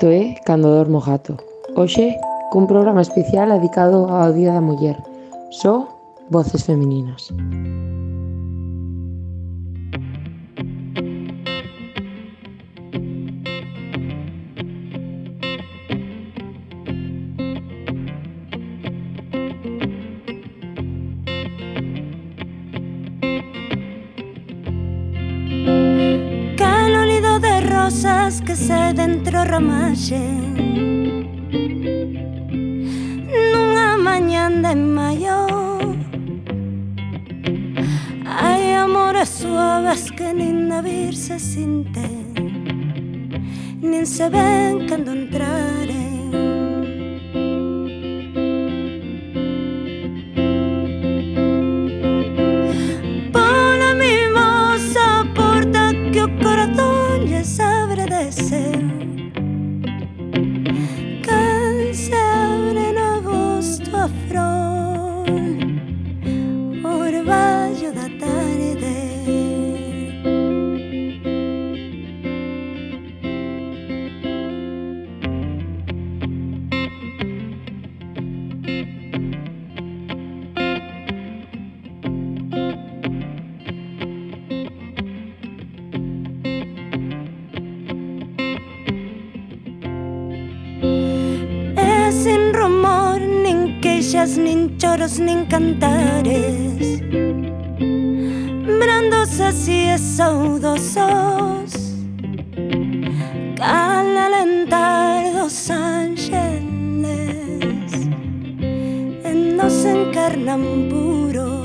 Isto é Cando dormo gato. Hoxe, cun programa especial dedicado ao Día da Muller. Só voces femininas. 线 Ni nin choros, nin cantares. Brandos así e saudosos, cal alentar dos ángeles, en nos encarnan puros.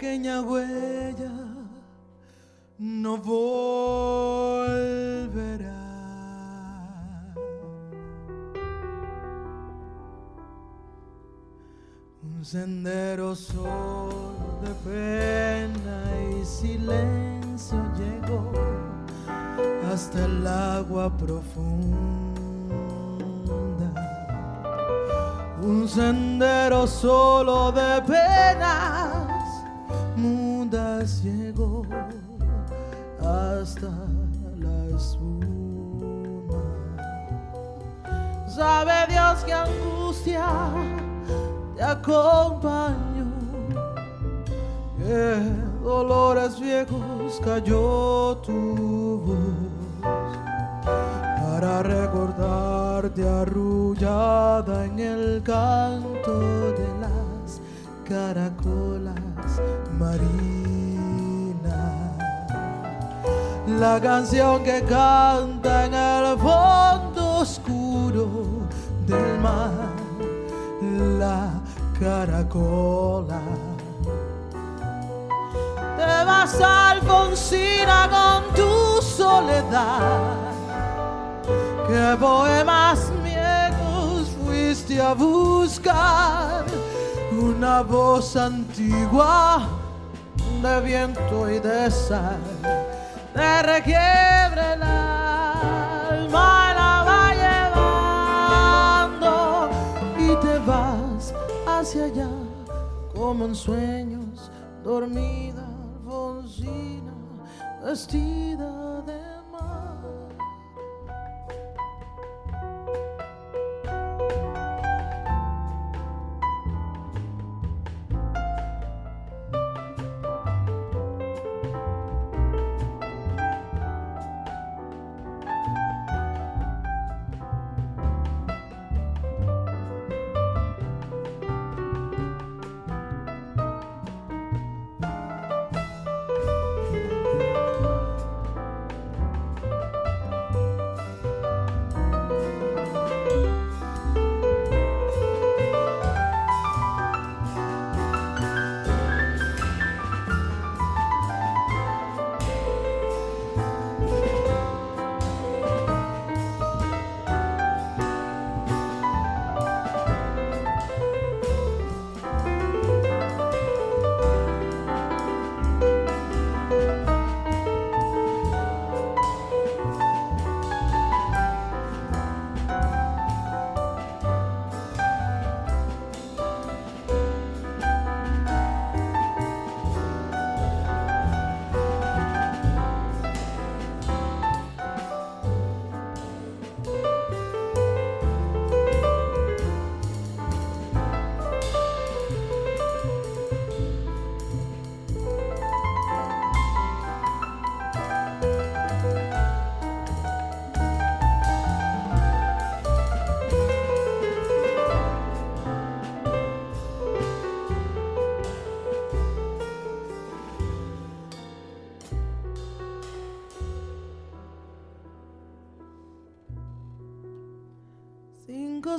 Pequeña huella no volverá. Un sendero solo de pena y silencio llegó hasta el agua profunda. Un sendero solo de penas mudas llegó hasta la espuma. Sabe Dios que angustia te acompañó, que dolores viejos cayó tu voz para recordarte arrullada en el canto de las caracolas marinas. La canción que canta en el fondo oscuro del mar, la caracola. Te vas Alfonsina con tu soledad, que poemas viejos fuiste a buscar, una voz antigua de viento y de sal, te requiebre el alma, la va llevando. Y te vas hacia allá como en sueños, dormida Alfonsina, vestida de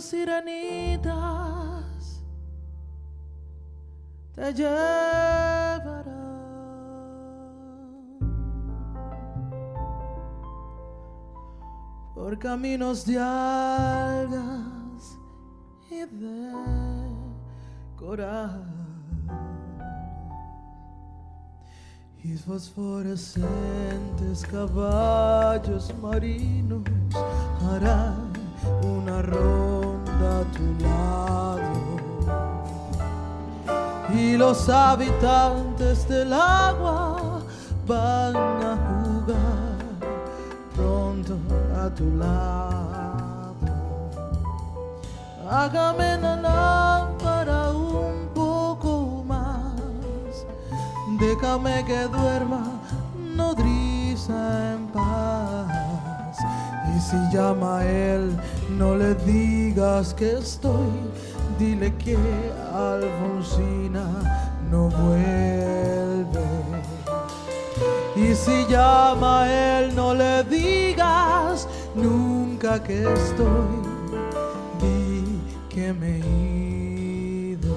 Sirenitas te llevarán por caminos de algas y de coral. Y fosforescentes caballos marinos harán Y los habitantes del agua van a jugar pronto a tu lado. Hágame la lámpara un poco más. Déjame que duerma nodriza en paz. Y si llama a él, no le digas que estoy. Dile que Alfonsina no vuelve. Y si llama a él, no le digas nunca que estoy, di que me he ido.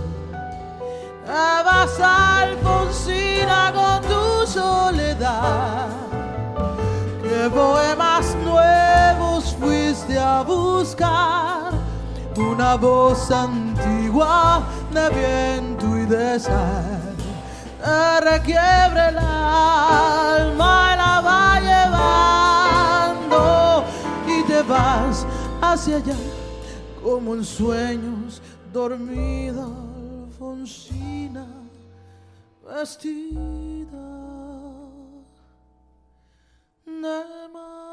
Vas Alfonsina con tu soledad, que poemas nuevos fuiste a buscar, una voz antigua de viento y de sal requiebre el alma y la va llevando y te vas hacia allá como en sueños dormida Alfonsina vestida de Muchísimas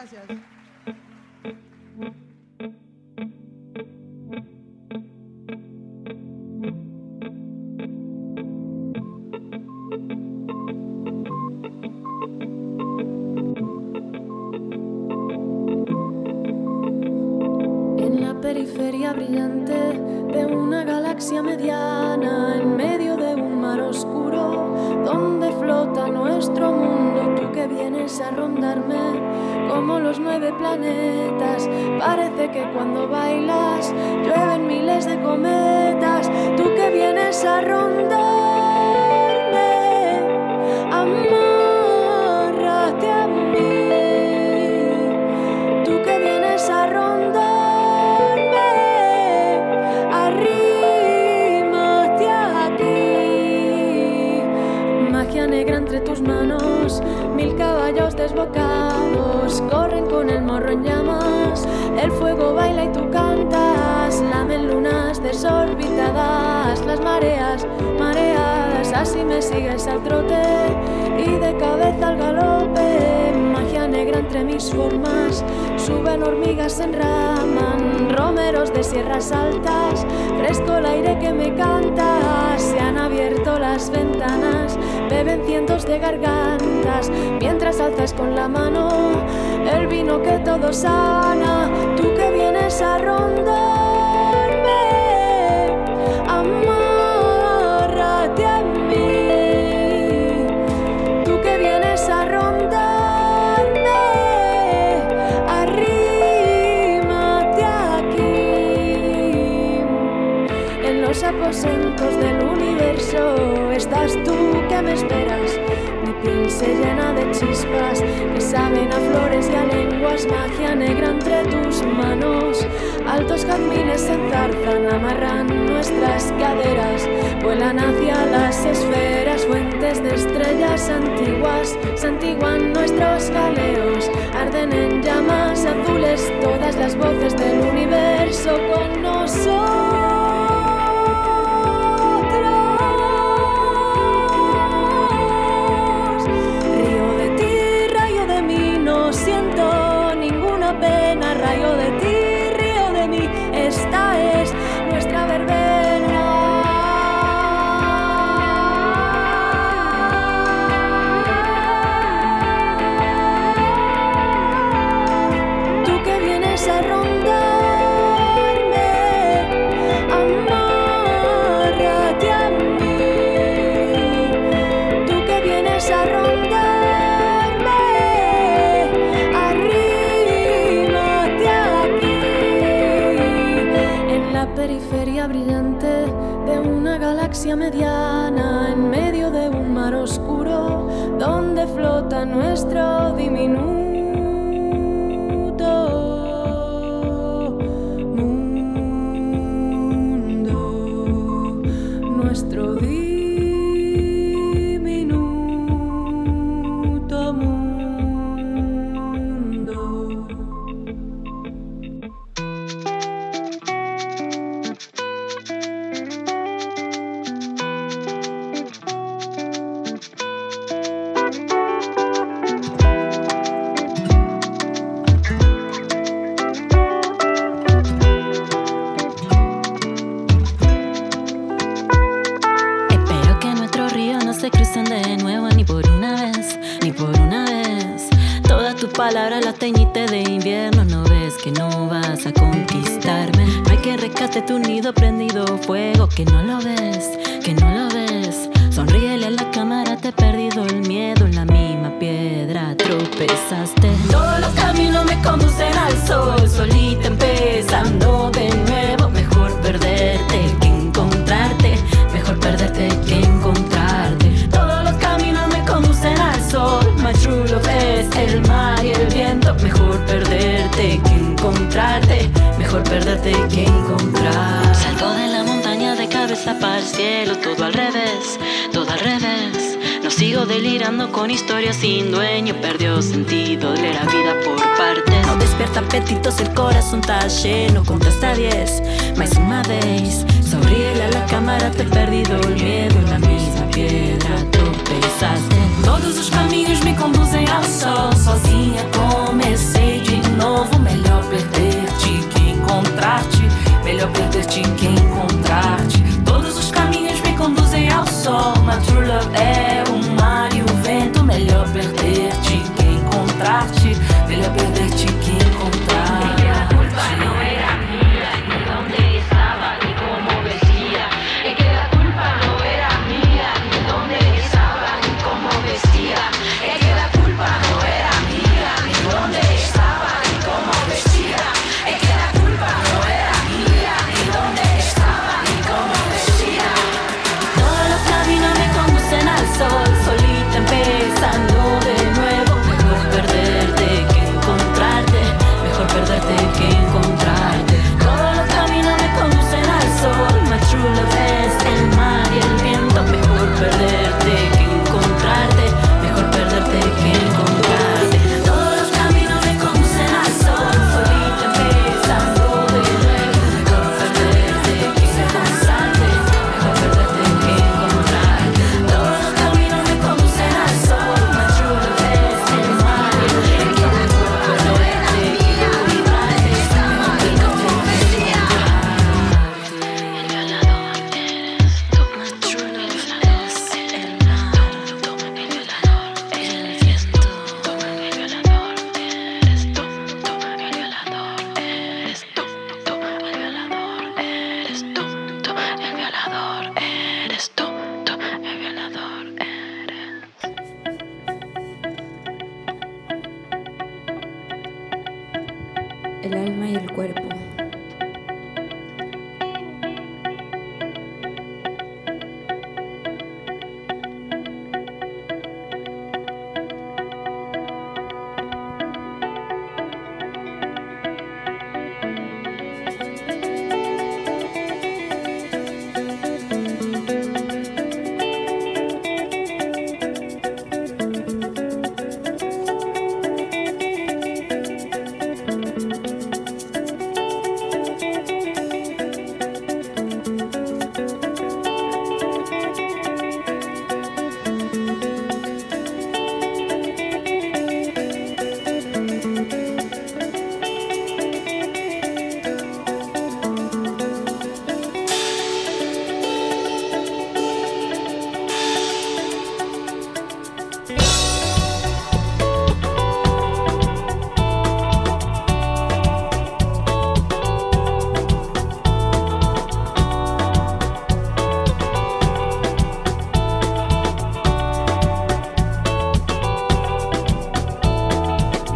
gracias. A rondarme como los nueve planetas. Parece que cuando bailas llueven miles de cometas. Tú que vienes a rondarme, amárrate corren con el morro en llamas. El fuego baila y tú cantas, lamen lunas desorbitadas, las mareas mareadas. Así me sigues al trote y de cabeza al galope. Magia negra entre mis formas, suben hormigas, se enraman, romeros de sierras altas, fresco el aire que me canta. Se han abierto las ventanas, beben cientos de gargantas, mientras alzas con la mano el vino que todo sana. Tú que vienes a rondarme, amárrate a mí. Tú que vienes a rondarme, arrímate aquí. En los aposentos del universo estás tú que me esperas. Se llena de chispas que saben a flores y a lenguas, magia negra entre tus manos. Altos jazmines se enzarzan, amarran nuestras caderas, vuelan hacia las esferas, fuentes de estrellas antiguas, santiguan nuestros galeos, arden en llamas azules todas las voces del universo con nosotros. Todos los caminos me conducen al sol. Solita empezando de nuevo. Mejor perderte que encontrarte. Mejor perderte que encontrarte. Todos los caminos me conducen al sol. My true love es el mar y el viento. Mejor perderte que encontrarte. Mejor perderte que encontrar. Salto de la montaña de cabeza para el cielo. Todo al revés, sigo delirando con historias sin dueño. Perdió sentido de la vida por partes. No despierta apetitos, el corazón está lleno. Contesta 10, más una vez. Sonríele a la cámara, te he perdido el miedo. En la misma piedra tropezaste. Todos os caminhos me conduzem ao sol. Sozinha comecei de novo. Melhor perder-te que encontrar-te. Melhor perder-te que encontrar-te. Conduzem ao sol. My true love é o mar e o vento. Melhor perder-te que encontrar-te. Melhor perder-te que encontrar-te.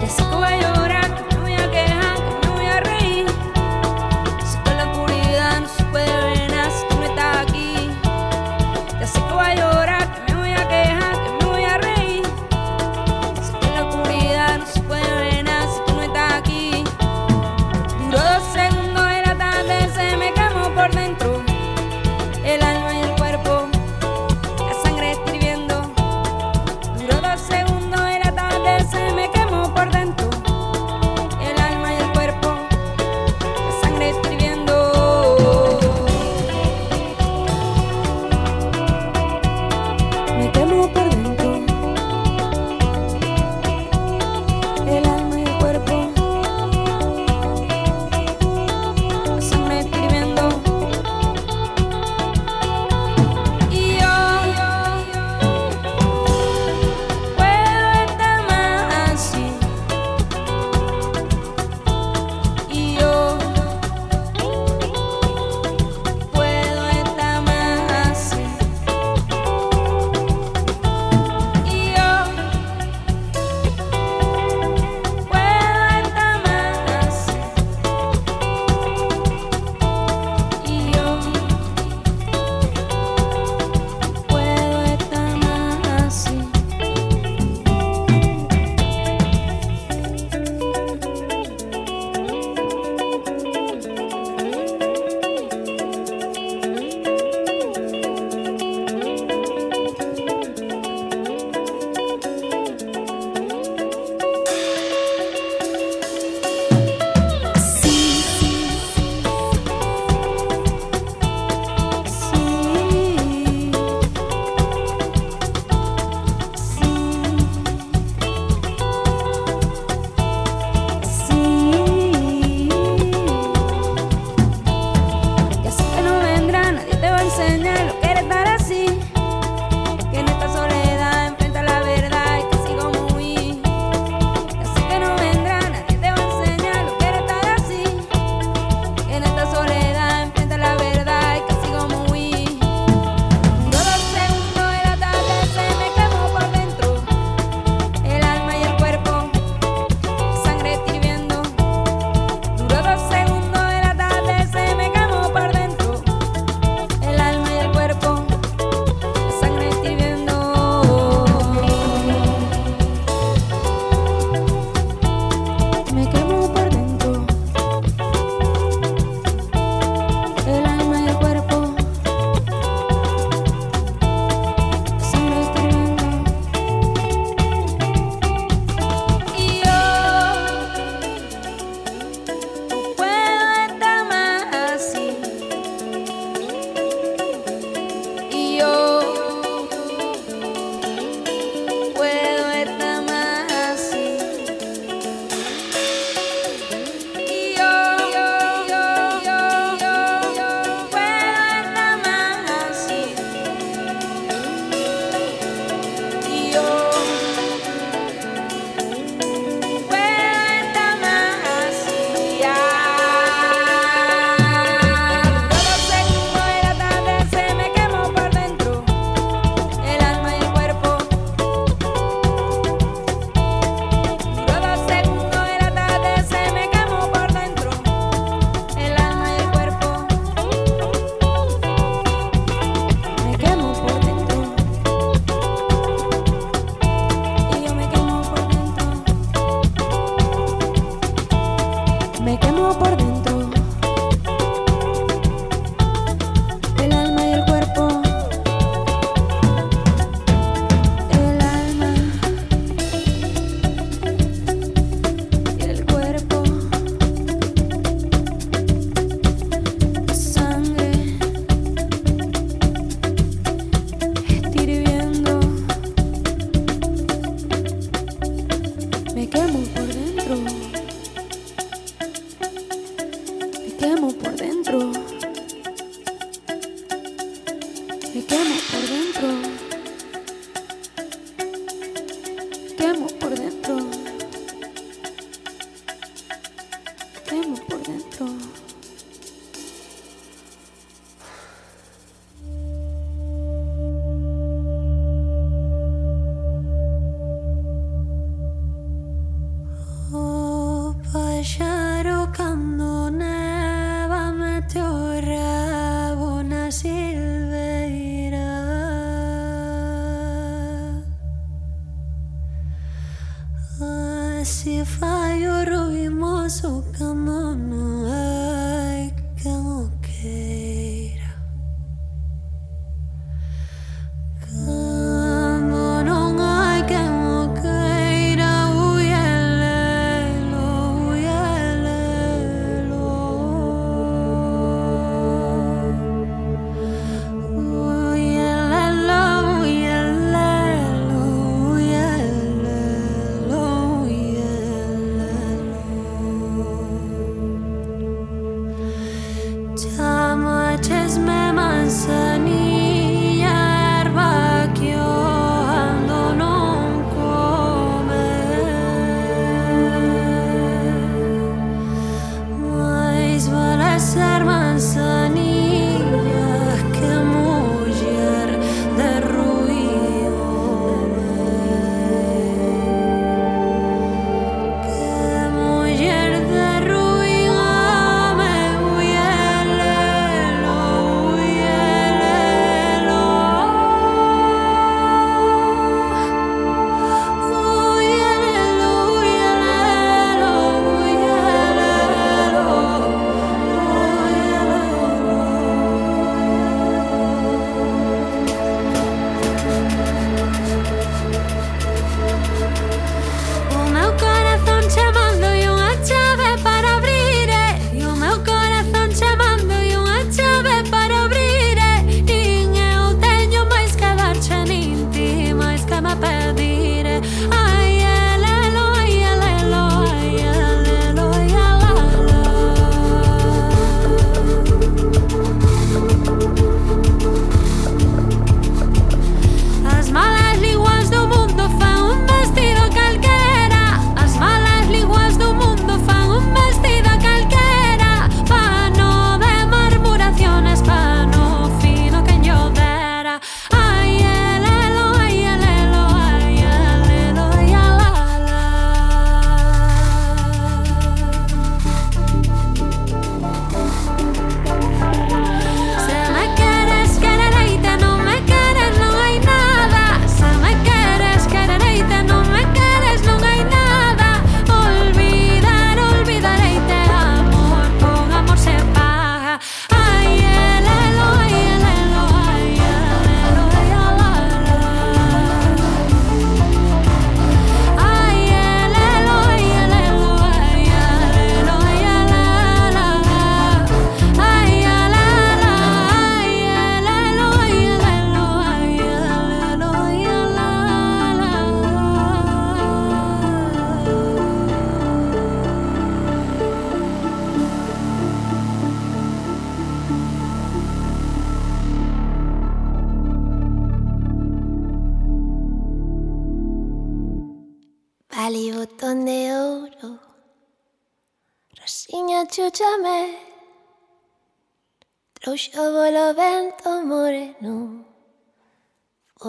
Te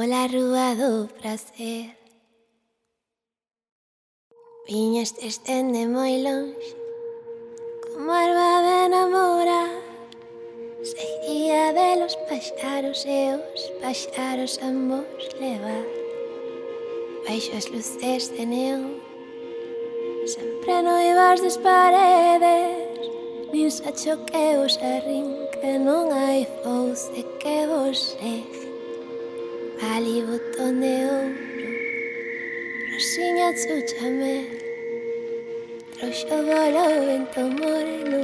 pola rúa do prazer Viñas estende moi longe Como arba de namorar Seguía de los paxaros e os paxaros ambos levar Baixo as luces de neón Sempre noivas das paredes. Nin se choqueos a rin que non hai fous que vos seja Πάλι βοτώνε όρο Ρωσίνια τσούτσαμε Τρόσο βόλο βento moreno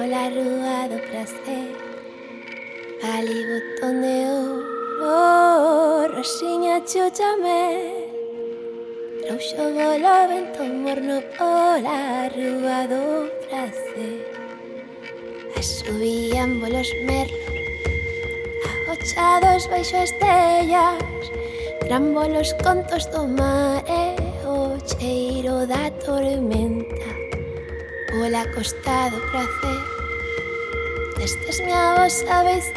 Όλα ρούα do placer Πάλι βοτώνε όρο Ρωσίνια τσούτσαμε Τρόσο βόλο βento morno Όλα ρούα do placer Asubían bolos merlos Pechados baixo as tellas Trambo contos do mar e o cheiro da tormenta Ola costa do prazer Destes miña avós sabéis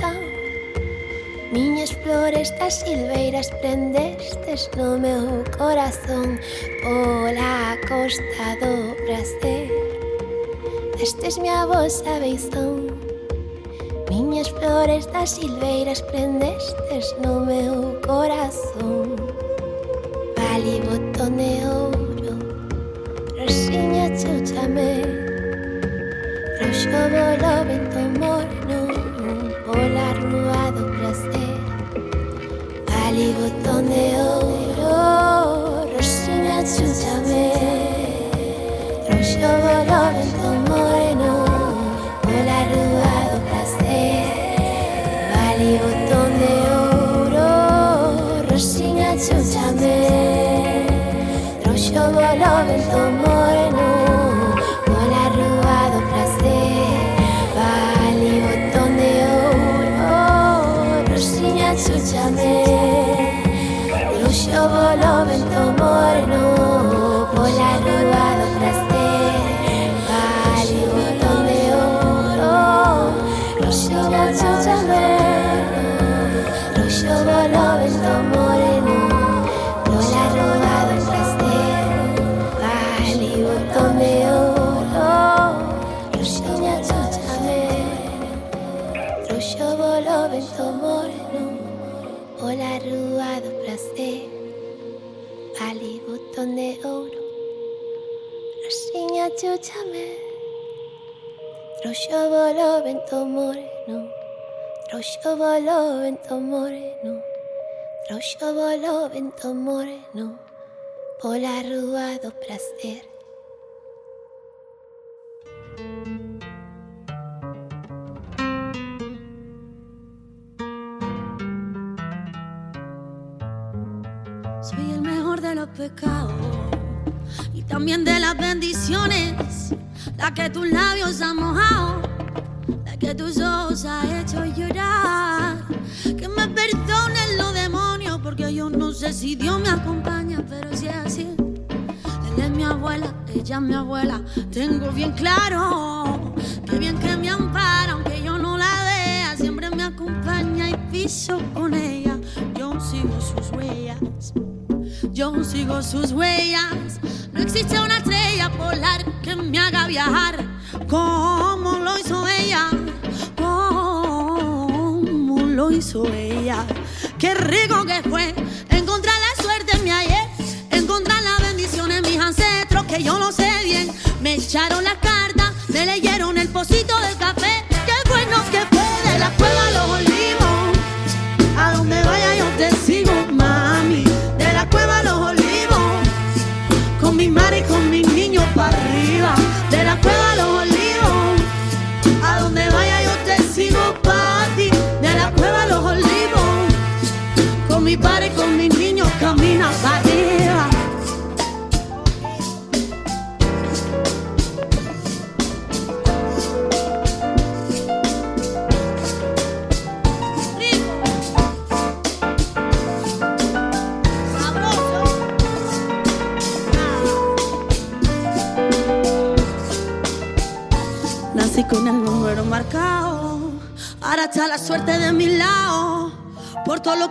Miñas flores das silveiras prendestes no meu corazón Pola costa do prazer Destes miña avós sabéis miñas flores das silveiras prendestes no meu corazón. Vali botón de ouro Rosiña cheu chamei Roxo bolo vento morno Pola rúa do prazer Vali botón de ouro Rosiña cheu chamei Roxo bolo vento Botón de ouro Rosiña chúchame Roxo bolo vento moreno. Roxo bolo vento moreno. Roxo bolo vento moreno. Pola rúa do prazer y también de las bendiciones, la que tus labios han mojado, la que tus ojos ha hecho llorar. Que me perdonen los demonios, porque yo no sé si Dios me acompaña, pero si es así. Él es mi abuela, ella es mi abuela, tengo bien claro que bien que me ampara, aunque yo no la vea, siempre me acompaña y piso con ella. Yo sigo sus huellas, yo sigo sus huellas. No existe una estrella polar que me haga viajar como lo hizo ella, como lo hizo ella. Qué rico que fue encontrar la suerte en mi ayer, encontrar la bendición en mis ancestros, que yo lo sé bien. Me echaron las cartas, me leyeron el pocito del café. Qué bueno que fue de la cueva los olivos. Con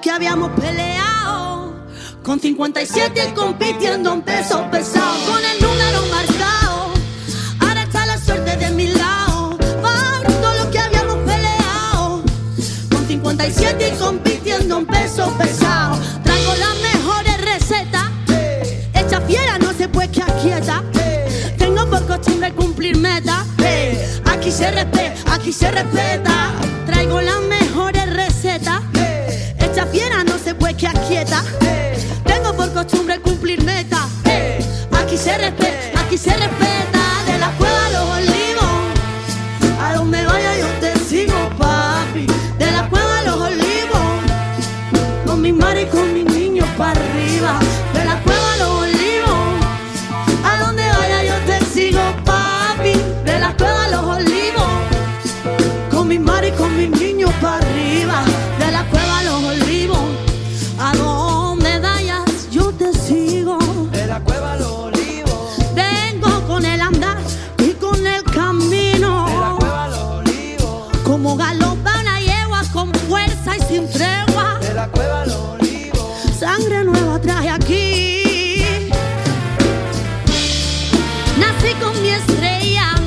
que habíamos peleado. Con 57 y compitiendo en peso pesado, con el número marcado, ahora está la suerte de mi lado, todo lo que habíamos peleado. Con 57 y compitiendo en peso pesado, traigo las mejores recetas, hecha fiera no se puede quedar quieta. Tengo por costumbre cumplir metas. Aquí se respeta, aquí se respeta. con mi estrella.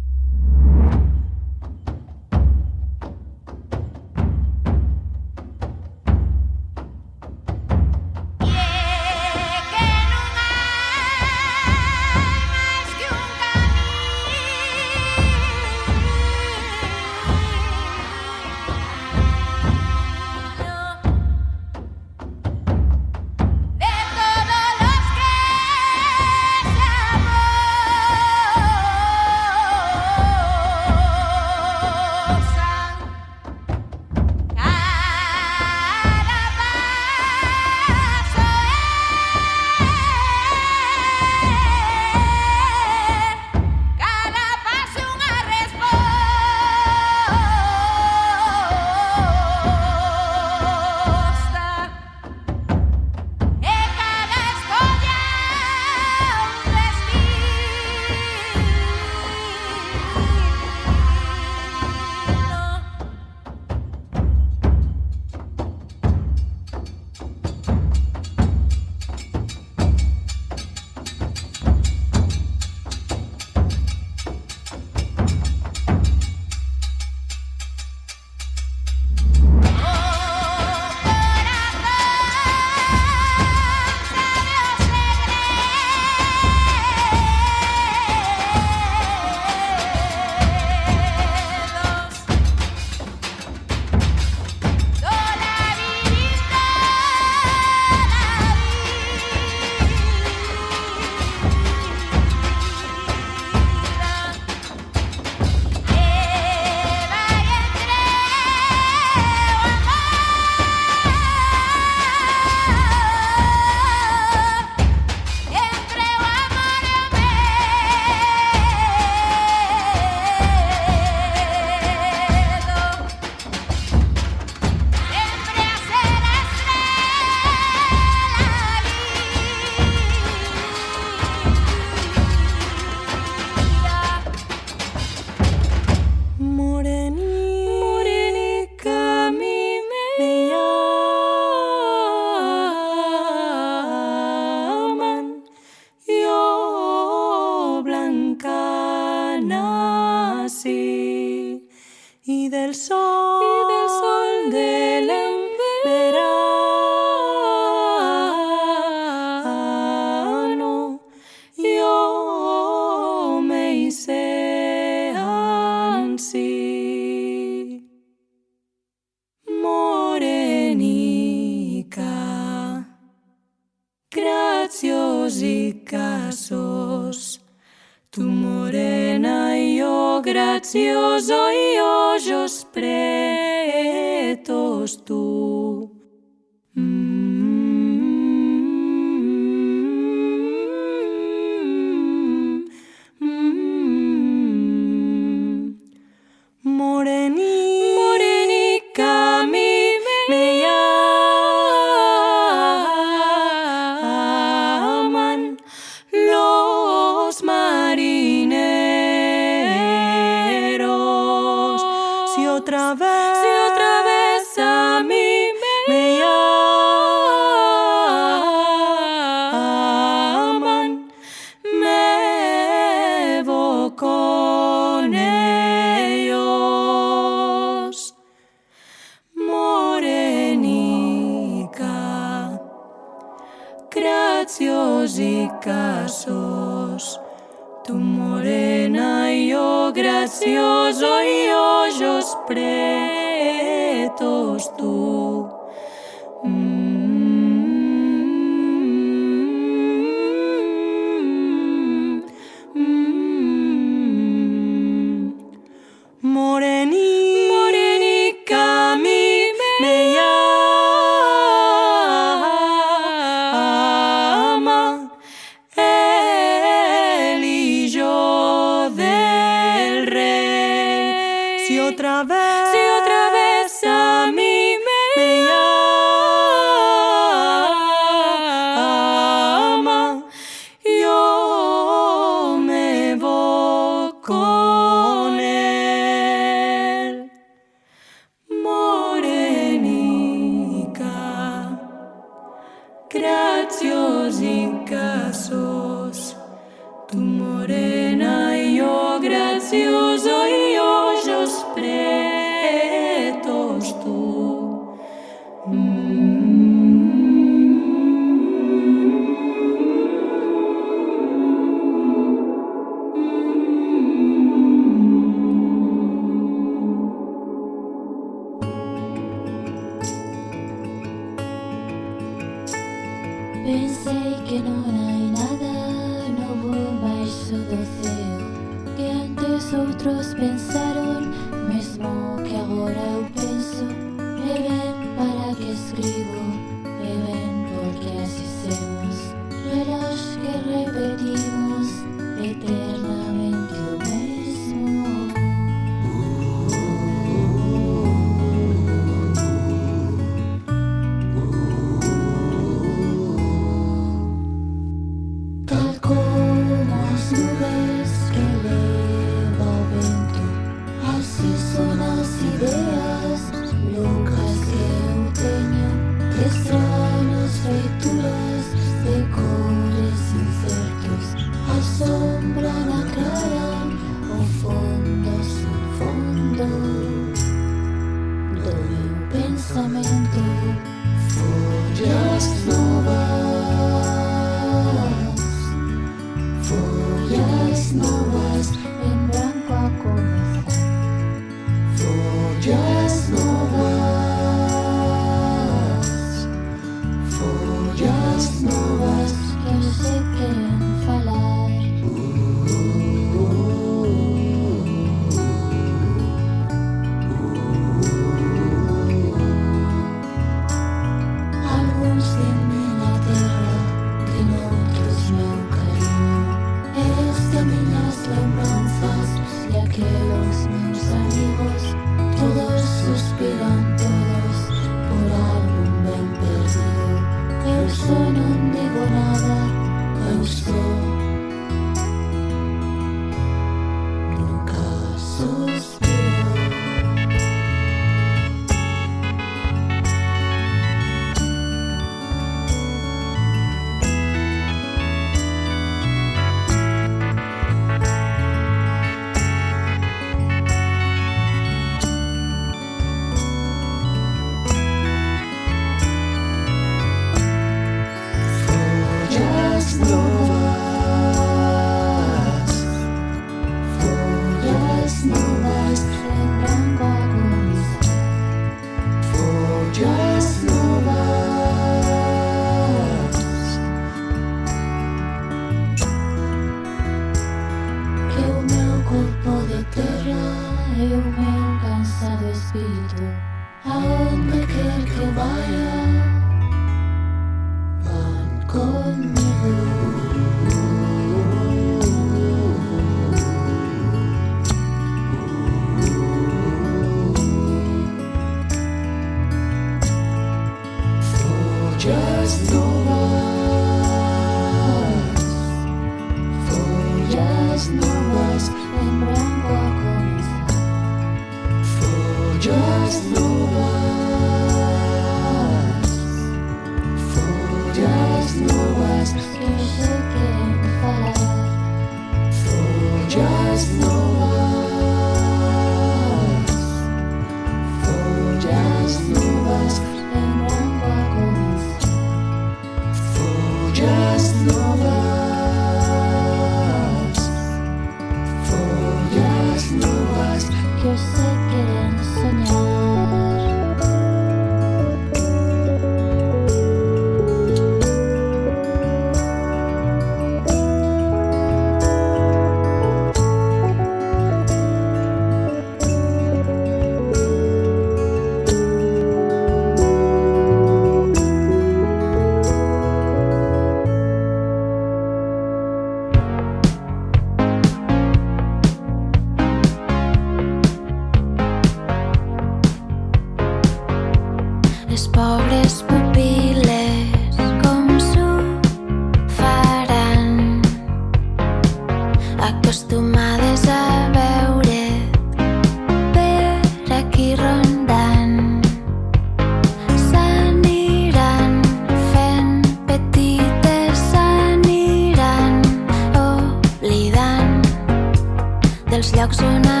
Te me